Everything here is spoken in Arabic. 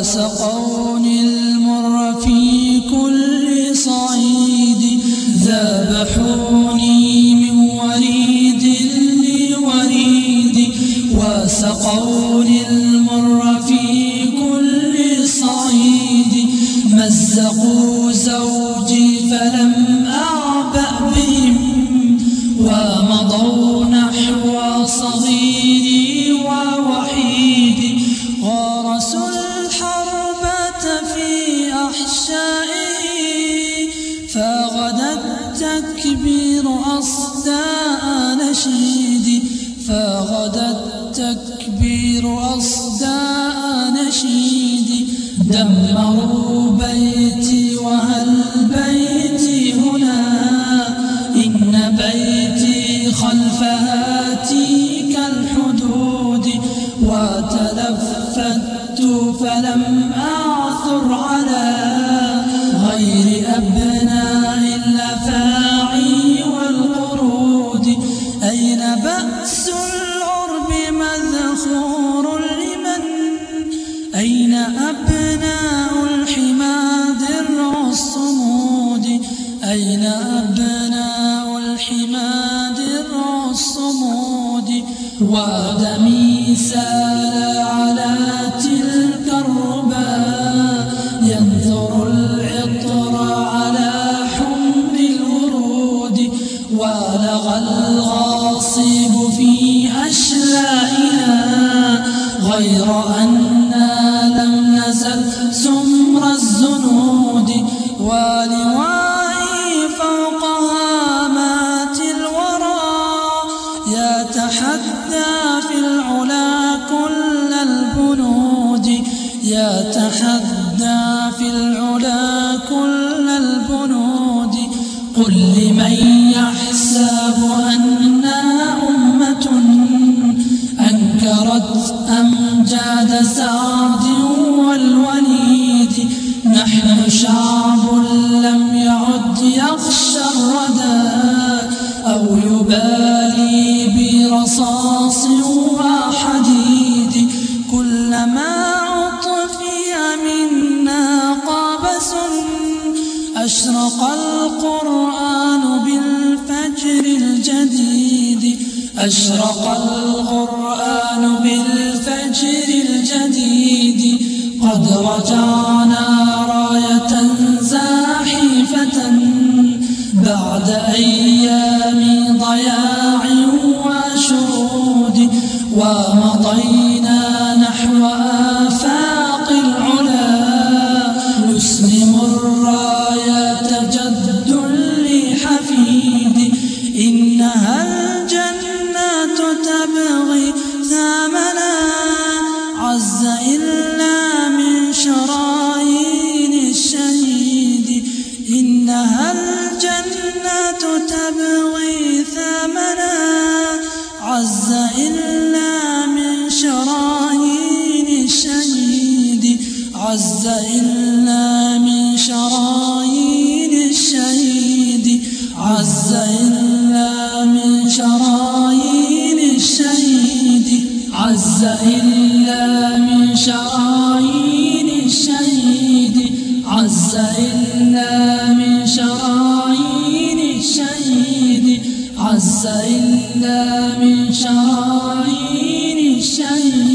وسقوني المر في كل صعيد ذبحوني من وريد لوريد وسقوني المر في كل صعيد. مزقوا زوجي فلم أعبأ بهم أحشائي فغدا التكبير أصداء نشيدي فغدا التكبير أصداء نشيدي دمروا بيتي وهل بيتي هنا. إن بيتي خلف هاتيك الحدود وتلفت فلم أعثر أين أبناء الحمى درع الصمود أين أبناء الحمى درع الصمود ودمي سال على تلك الربا ينثر العطر على حمر الورود. ولغى الغاصب في أشلائنا غير أنا يتحدى في العلا كل البنود. قل لمن أشرق القرآن بالفجر الجديد. أشرق القرآن بالفجر الجديد. قد رجعنا راية زاحفة بعد أيام ضياع وشرود ومضينا نحو آفاق الجنات تبغي ثمنا. عز إلا من شرايين الشهيد. إنها تبغي ثمنا. عز إلا من شرايين الشهيد. عز إلا ليلى من شرايين الشهيد. عز إلا من شرايين الشهيد. عز إلا من شرايين الشهيد.